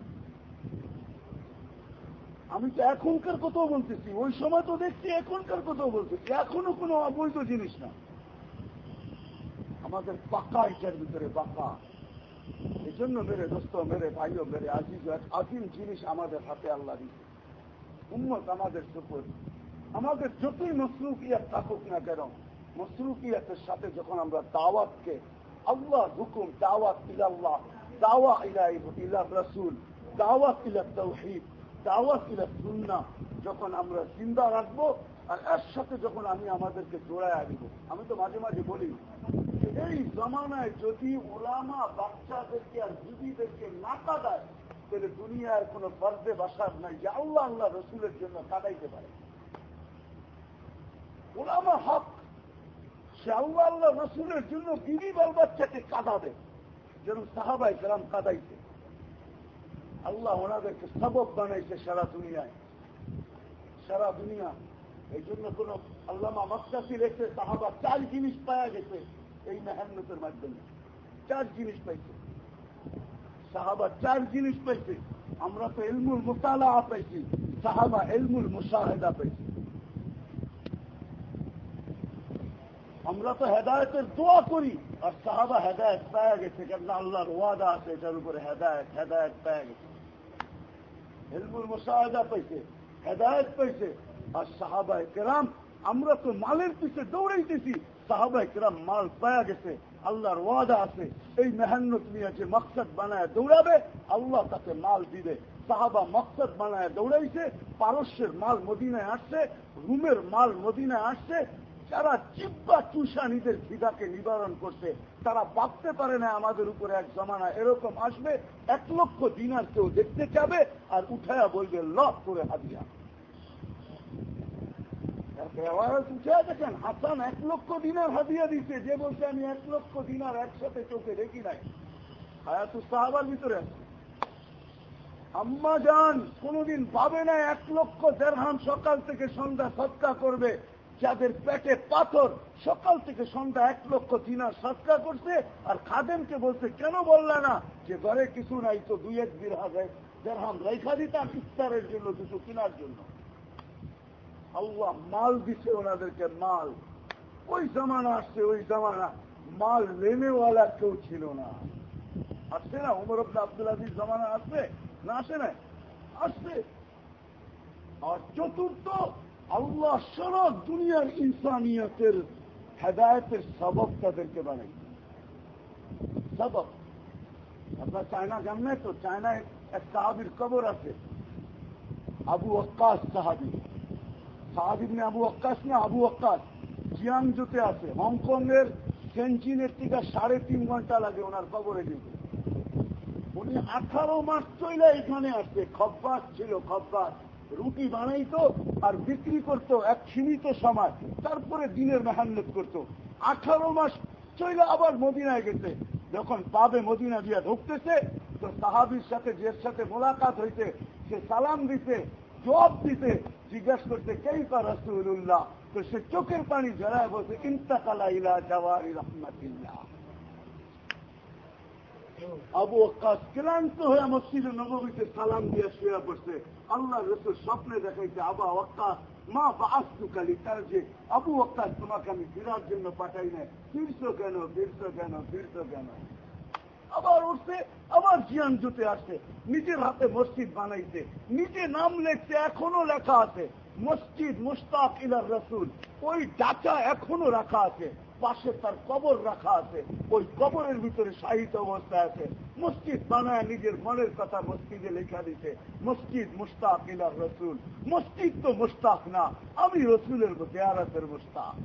আমি তো এখনকার কথাও বলতেছি। ওই সময় তো দেখছি এখনকার কথাও বলতেছি। এখনও কোনো অবৈধ জিনিস না। আমাদের পাকা এটার ভিতরে পাকা। এই জন্য মেরে দোস্ত, মেরে ভাইও, মেরে আজিজ আজিম জিনিস আমাদের হাতে আল্লাহ দিচ্ছে উন্মত আমাদের সুপুর আমাদের যতই মসরুকিয়াত থাকুক না কেন, মসরুকিয়াতের সাথে যখন আমরা দাওয়াতকে আল্লাহ হুকুম, দাওয়াত ইলাল্লাহ, দাওয়া ইলা ইলা রসুল, দাওয়াত ইলা তৌহিদ দাওয়াত ইলা সুন্না যখন আমরা চিন্তা রাখব আর এর সাথে যখন আমি আমাদেরকে জোড়ায় দিব। আমি তো মাঝে মাঝে বলি এই জমানায় যদি ওলামা বাচ্চাদেরকে আর দিদিদেরকে না কাদায়, তাহলে দুনিয়ার কোনো ফর্দে বাসার নাই যে আল্লাহ আল্লাহ রসুলের জন্য কাদাইতে পারে। ওলামা হক, সে আল্লাহ আল্লাহ রসুলের জন্য বিবি বাল বাচ্চাকে কাঁদাবে। যেন সাহাবাই গ্রাম কাদাইছে আল্লাহ ওনাদেরকে সবক বানাইছে সারা দুনিয়ায়। সারা দুনিয়া। এই জন্য কোন আল্লামা মক্তাসি রেখে সাহাবা চার জিনিস পাওয়া গেছে এই মেহান্নতের মাধ্যমে। চার জিনিস পাইছে। সাহাবা চার জিনিস পাইছে। আমরা তো এলমুল মোতালা পাইছি, সাহাবা এলমুল মুসাহেদা পাইছি। আমরা তো হেদায়তের দোয়া করি, আর সাহাবা হেদায়ত পাওয়া গেছে কেন আল্লাহর ওয়াদা আছে, এটার উপরে হেদায়ত হেদায়ত পাওয়া গেছে। এলমুল মুসাহেদা পাইছে হেদায়ত পাইছে আর সাহাবা কেরাম আমরা তো মালের পিছে দৌড়াইতেছি সাহাবা কেরাম মাল পাওয়া গেছে আল্লাহর ওয়াদা আছে এই মেহান্নত নিয়ে যে মকসদ বানায় দৌড়াবে আল্লাহ তাকে মাল দিবে সাহাবা মকসদ বানায় দৌড়াইছে পারস্যের মাল মদিনায় আসছে রুমের মাল মদিনায় আসছে যারা চিব্বা চুষা নিজের খিদাকে নিবারণ করছে, তারা ভাবতে পারে না আমাদের উপরে এক জমানা এরকম আসবে। এক লক্ষ দিনার কেউ দেখতে চাবে আর উঠায়া বলবে লক করে উঠে দেখেন হাসান এক লক্ষ দিনার হাদিয়া দিচ্ছে যে বলছে, আমি এক লক্ষ দিনার একসাথে চোখে দেখি নাই। হায়াতু সাহাবার ভিতরে আম্মা যান কোনদিন পাবে না এক লক্ষ দেড়হাম সকাল থেকে সন্ধ্যা সৎকা করবে। যাদের পেটে পাথর, সকাল থেকে সন্ধ্যা এক লক্ষ দিনার সৎকা করছে, আর খাদেমকে বলছে, কেন বললে না? যে ঘরে কিছু নাই তো দুই এক বিরহা দেড়হাম রেখা দিতাম ইফতারের জন্য, কিছু কেনার জন্য। আল্লাহ মাল দিছে ওনাদেরকে, মাল। ওই জামানা আসছে, ওই জামানা। মাল লেনেওয়ালা কেউ ছিল না। আসছে না উমর আব্দুল আব্দুল আজিজ জমানা আসছে না আসে না আসছে। আর চতুর্থ আল্লাহ সারা দুনিয়ার ইনসানিয়তের হেদায়তের সবক তাদেরকে বানাই। সবক। আপনার চায়না জানলে তো? চায়নায় এক সাহাবির কবর আছে। আবু আক্কাস সাহাবি। সাহাবির আবু আক্কাস না? আবু আক্কাস জিয়াংজুতে আছে। হংকং এর সেঞ্চিনের থেকে সাড়ে তিন ঘণ্টা লাগে ওনার কবরে যেতে। উনি আঠারো মাস চলে এখানে আসছে খব্বাস ছিল, খব্বাস। রুটি বানাইতো আর বিক্রি করত এক সীমিত সময় তারপরে দিনের মেহান্নত করত। আঠারো মাস চলে আবার মদিনায় গেছে। যখন পাবে মদিনা দিয়া ঢুকতেছে, তো সাহাবির সাথে যে সাথে মোলাকাত হইতে সে সালাম দিতে, জবাব দিতে জিজ্ঞাসা করতে কেই পা রসুল্লাহ তো সে চোখের পানি জড়ায় বলছে, ইন্তাকালা ইলা জওয়ারি রহমতুল্লাহ। আবু আকাশ ক্লান্ত হয়ে মসজিদে নবমীতে সালাম দিয়ে শুয়ে পড়ছে। আল্লাহ রসুল স্বপ্নে দেখাইছে, আবা অক্কাস মা বাস্তু কালি তার যে আবু অক্কাস তোমাকে আমি ফেরার জন্য পাঠাই না ফিরছো কেন? ফিরছো কেন? ফিরছো কেন? আবার উঠছে, আবার জিয়ান জুতে আসছে। নিজের হাতে মসজিদ বানাইছে। নিজে নাম লেখছে, এখনও লেখা আছে, মসজিদ মুস্তাক ইলার রসুল। ওই ডাটা এখনও রাখা আছে। পাশে তার কবর রাখা আছে, ওই কবরের ভিতরে সাহিত্য অবস্থায় আছে। মসজিদ বানায় নিজের মনের কথা মসজিদে লেখা দিতে মসজিদ মুস্তাক ইলার রসুল। মসজিদ তো মুস্তাক না, আমি রসুলের দেয়ারাতের মুস্তাক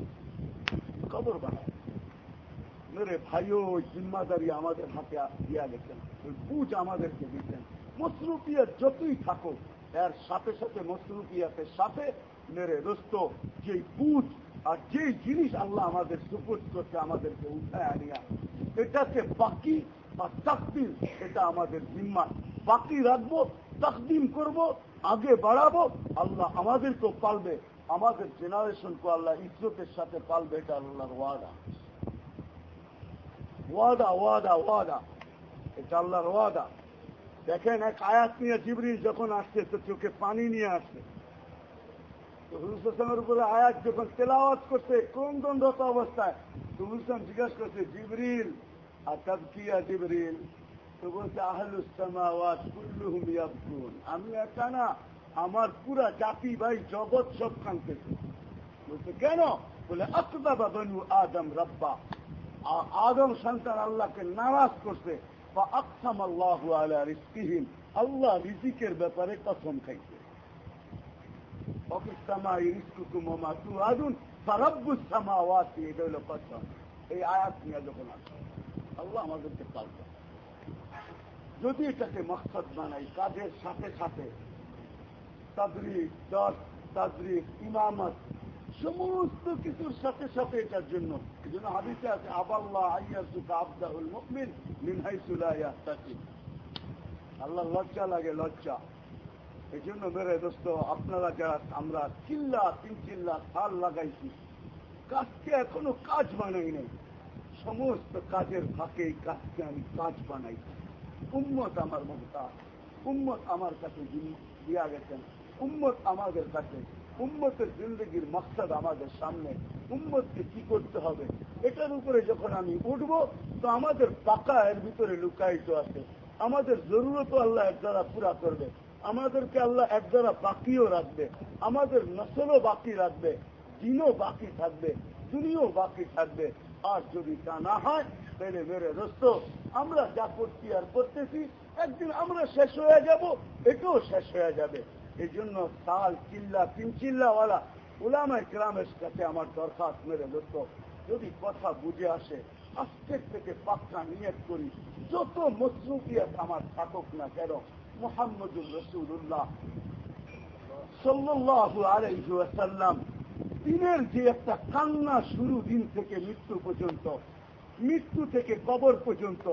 কবর বানায়। মেরে ভাইও ওই জিম্মাদারি আমাদের হাতে দিয়া গেছেন, ওই বুঝ আমাদেরকে দিচ্ছেন মসরুপিয়া যতই থাকুক, এর সাথে সাথে মসরুপিয়াতের সাথে মেরে দোস্ত যে বুঝ আর যে জিনিস আল্লাহ আমাদের সুপুট করতে আমাদেরকে উঠায় আনিয়া, এটাকে বাকি বা তাকদিম এটা আমাদের জিম্মা। বাকি রাখব, তাকদিম করব, আগে বাড়াবো, আল্লাহ আমাদেরকেও পালবে, আমাদের জেনারেশনকে আল্লাহ ইজ্জতের সাথে পালবে, এটা আল্লাহর ওয়াদা। ওয়াদা ওয়াদা ওয়াদা, এটা আল্লাহর ওয়াদা। দেখেন, এক আয়াত নিয়ে জিবরিল যখন আসছে, তো চোখে পানি নিয়ে আসছে। হুসেনের উপরে আয়াত যখন তেলাওয়াত করছে, কোন দণ্ডত অবস্থায়? তো হুসেন জিজ্ঞাসা করছে, জিবরিল আর তব কিয়া জিবরিল? তো বলছে আহলুসামাওয়াত কুল্লুহুম ইয়াবকুন। আমি একা না, আমার পুরা জাতি ভাই জগৎ সব কাঁদতেছে। বলছে, কেন? বলে আকদাবা বনু আদম রব্বা। আদম সন্তান আল্লাহকে নারাজ করছে। বা আকসাম আল্লাহ আল্লাহ রিজিকের ব্যাপারে কসম খাইছে। এই আয়াত নিয়ে যখন আল্লাহ আমাদেরকে যদি এটাকে মকসদ বানাই কাজের সাথে সাথে তাদরিক দশ তাদরিক ইমামত সমস্ত কিছুর সাথে সাথে এটার জন্য এই জন্য আছে আবাল্লাহ আইয়াসুকা আবদাহুল মুকমিন মিনহাই সুলাইয়াস্তাকি আল্লাহ লজ্জা লাগে, লজ্জা। এই জন্য বেড়ে দোস্ত, আপনারা যারা, আমরা চিল্লা, তিন চিল্লা সাল লাগাইছি। কাজকে এখনও কাজ বানাই নাই। সমস্ত কাজের ফাঁকে কাজকে আমি কাজ বানাইছি উম্মত আমার মমতা, উম্মত আমার কাছে দিয়া গেছেন, উম্মত আমাদের কাছে, উম্মতের জিন্দগির মকসদ আমাদের সামনে, উম্মতকে কি করতে হবে? এটার উপরে যখন আমি উঠবো, তো আমাদের পাকা এর ভিতরে লুকায়িত আছে। আমাদের জরুরত আল্লাহ এক দ্বারা পুরা করবে। আমাদেরকে আল্লাহ এক দ্বারা বাকিও রাখবে। আমাদের নসলও বাকি রাখবে দিনও বাকি থাকবে, দুনিয়াও বাকি থাকবে। আর যদি তা না হয় বেড়ে বেড়ে দোস্ত, আমরা যা করছি আর করতেছি, একদিন আমরা শেষ হয়ে যাব, এটাও শেষ হয়ে যাবে। এই জন্য সাল চিল্লা, তিন চিল্লাওয়ালা ওলামায় গ্রামের কাছে আমার দরখাস্ত মেরে দোস্ত, যদি কথা বুঝে আসে, আজকের থেকে পাক্কা নিয়ত করি। যত মসরুফিয়াত আমার থাকুক না কেন মোহাম্মদুল রসুল্লাহ সাল্লাহ আলাইসাল্লাম দিনের যে একটা কান্না শুরু দিন থেকে মৃত্যু পর্যন্ত মৃত্যু থেকে কবর পর্যন্ত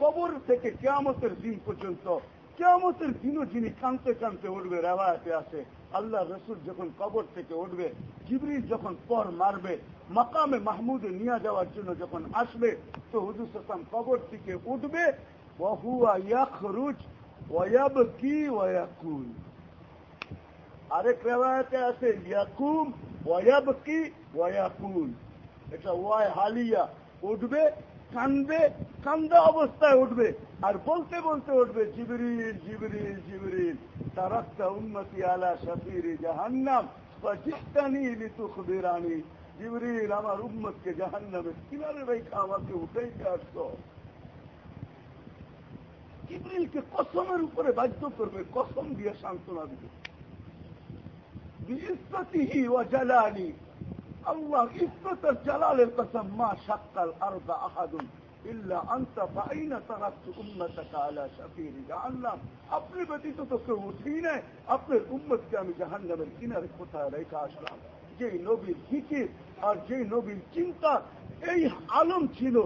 কবর থেকে কেয়ামতের দিন পর্যন্ত কেয়ামতের দিনও যিনি কানতে কানতে উঠবে রেওয়ায়তে আছে আল্লাহ রসুল যখন কবর থেকে উঠবে জিবরিল যখন পর মারবে মাকামে মাহমুদে নিয়ে যাওয়ার জন্য যখন আসবে তো হুজুর সাসাম কবর থেকে উঠবে বহুয়া ইয়াখরুজ ওয়াব কি ওয়াকুল আরেক রেওয়ায়তে আছে ইয়াকুম ওয়াব কি ওয়াকুল এটা ওয়াই হালিয়া উঠবে কানবে কান্দা অবস্থায় উঠবে আর বলতে বলতে উঠবে জিবরিল জিবরিল জিবরিল তারাক্তা উন্নতি আলা শফির জাহান্নাম জিত্তানি লিতুখবিরানি জিবরিল আমার উম্মতকে জাহান্নামের কিনারে রেখা আমাকে উঠাইতে আসতো জিবরিলকে কসমের উপরে বাধ্য করবে, কসম দিয়ে সান্ত্বনা দিবে। ও জালালি। আল্লাহ জালালের কসম মা আরদা আহাদুন ইল্লা আলা শাফির। জাহান্নাম আপনি ব্যতীত তো কেউ উঠেই নাই। আপনার উম্মতকে আমি জাহান্নামের কিনারে কোথায় রেখা আসলাম? যেই নবীর ফিকির আর যেই নবীর চিন্তা, এই আলম ছিল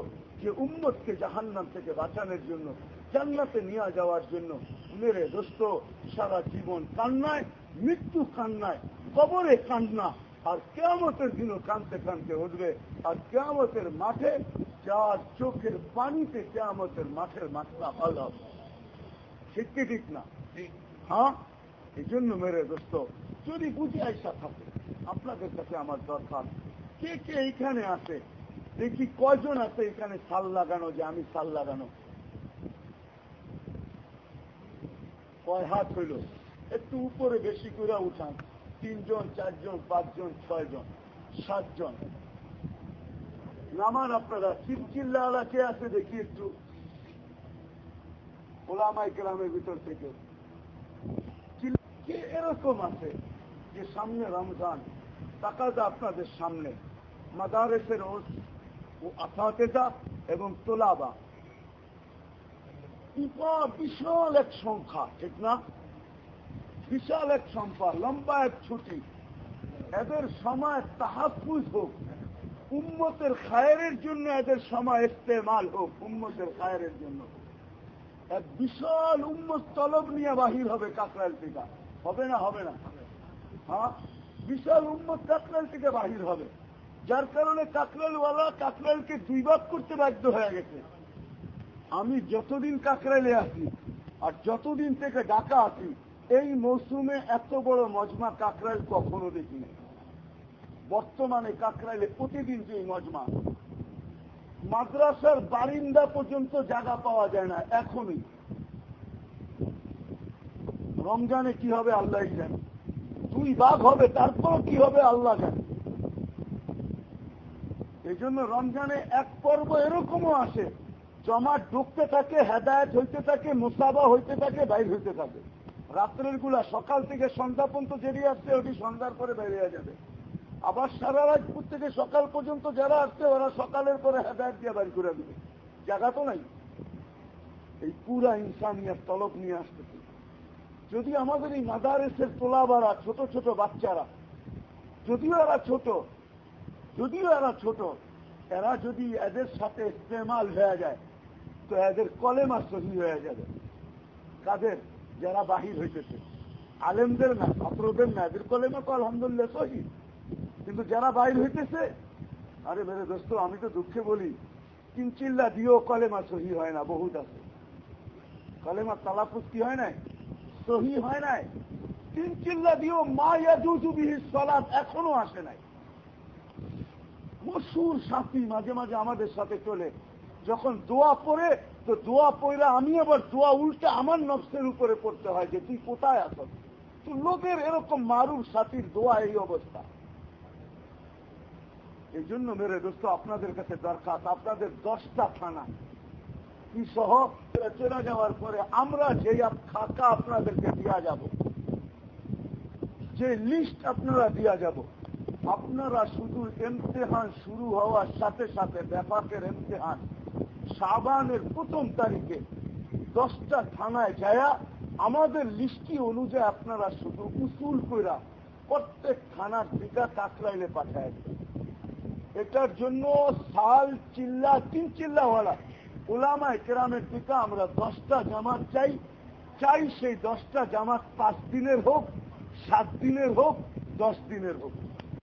যে উম্মতকে জাহান্নাম থেকে বাঁচানোর জন্য জান্নাতে নিয়ে যাওয়ার জন্য। মেরে দোস্ত সারা জীবন কান্নায় মৃত্যু কান্নায় কবরে কান্না আর কেয়ামতের দিনও কানতে কানতে উঠবে। আর কেয়ামতের মাঠে যার চোখের পানিতে কেয়ামতের মাঠের মাঠটা ভালো হবে। ঠিক কি ঠিক না? হ্যাঁ? এই জন্য মেরে দোস্ত যদি বুঝে আইসা থাকে আপনাদের কাছে আমার দরকার। কে কে এইখানে আছে? দেখি কয়জন আছে এখানে সাল লাগানো যে আমি সাল লাগানো? কয় হাত হইল? একটু উপরে বেশি করে উঠান। তিনজন, চারজন, পাঁচজন, ছয়জন, সাতজন। নামান আপনারা চিল্লা কে আছে দেখি একটু। ওলামাই গ্রামের ভিতর থেকে। কে এরকম আছে যে সামনে রমজান, তাকাজা আপনাদের সামনে, মাদারেসের ও আসাতেজা এবং তোলাবা। বিশাল এক সংখ্যা, ঠিক না? বিশাল এক সংখ্যা, লম্বা এক ছুটি। এদের সময় তাহাফুজ হোক, উম্মতের খায়ের জন্য এদের সময় ইস্তেমাল হোক, উম্মতের খায়ের জন্য। এক বিশাল উম্মত তলব নিয়ে বাহির হবে কাকরাইল থেকে। হবে না হবে না? হ্যাঁ? বিশাল উম্মত কাকরাইল থেকে বাহির হবে। যার কারণে কাকরাইলওয়ালা কাকরাইলকে দুই ভাগ করতে বাধ্য হয়ে গেছে। আমি যতদিন কাকরাইলে আসি আর যতদিন থেকে ডাকা আসি এই মৌসুমে এত বড় মজমা কাকরাইল কখনো দেখিনি। বর্তমানে কাকরাইলে প্রতিদিন যে মজমা। মাদ্রাসার বারিন্দা পর্যন্ত জায়গা পাওয়া যায় না, এখনই। রমজানে কি হবে আল্লাহ জানে। দুই ভাগ হবে তারপর কি হবে আল্লাহ জানে। এই জন্য রমজানে এক পর্ব এরকমও আসে জমা ঢুকতে থাকে, হেদায়ত হইতে থাকে মুসাবা হইতে থাকে, বাইর হইতে থাকে। রাত্রেরগুলা সকাল থেকে সন্ধ্যা পর্যন্ত জেরিয়ে আসছে ওটি সন্ধ্যার পরে বেরিয়ে যাবে। আবার সারা রাজপুর থেকে সকাল পর্যন্ত যারা আসছে ওরা সকালের পরে হেদায়ত দিয়ে বাড়ি করে দিবে। জায়গা তো নাই। এই পুরা ইনসানিয়ার তলব নিয়ে আসতেছে। যদি আমাদের এই মাদারেসের তোলাবারা ছোট ছোট বাচ্চারা, যদিও এরা ছোট, যদিও এরা ছোট, এরা যদি এদের সাথে ইস্তেমাল হয়ে যায় তো এদের কলেমা সহি হয়ে যাবে। কাদের যারা বাহির হইতেছে। আলেমদের না ছাত্রদের না, এদের কলেমা তো আলহামদুলিল্লাহ সহি কিন্তু যারা বাহির হইতেছে, আরে মেরে দোস্ত, আমি তো দুঃখে বলি তিন চিল্লা দিয়েও কলেমা সহি হয় না, বহুত আছে। কলেমা তালাপুস কি হয় নাই সহি হয় নাই। তিন চিল্লা দিয়েও মা ইয়াজুজুবিহি সলাদ এখনও আসে নাই। মসুর সাথী মাঝে মাঝে আমাদের সাথে চলে। যখন দোয়া পড়ে, তো দোয়া পড়লে আমি আবার দোয়া উল্টে আমার নফসের উপরে পড়তে হয় যে, তুই কোথায় আস তো লোকের এরকম মারুর সাথীর দোয়া এই অবস্থা। এই জন্য মেরে দোস্ত, আপনাদের কাছে দরকার আপনাদের দশটা থানা। কি সহ? চলে যাওয়ার পরে আমরা যে খাতা আপনাদেরকে দিয়া যাব, যে লিস্ট আপনারা দিয়া যাব, আপনারা শুধু এমতেহান শুরু হওয়ার সাথে সাথে ব্যাপাকের এমতেহান সাবানের প্রথম তারিখে দশটা থানায় যায়া আমাদের লিস্টি অনুযায়ী আপনারা শুধু উসুল কইরা প্রত্যেক থানার টিকা কাকরাইলে পাঠায় এটার জন্য সাল চিল্লা, তিন চিল্লাওয়ালা ওলামায় কেরামের টিকা আমরা দশটা জামাত চাই। চাই সেই দশটা জামাত পাঁচ দিনের হোক, সাত দিনের হোক, দশ দিনের হোক।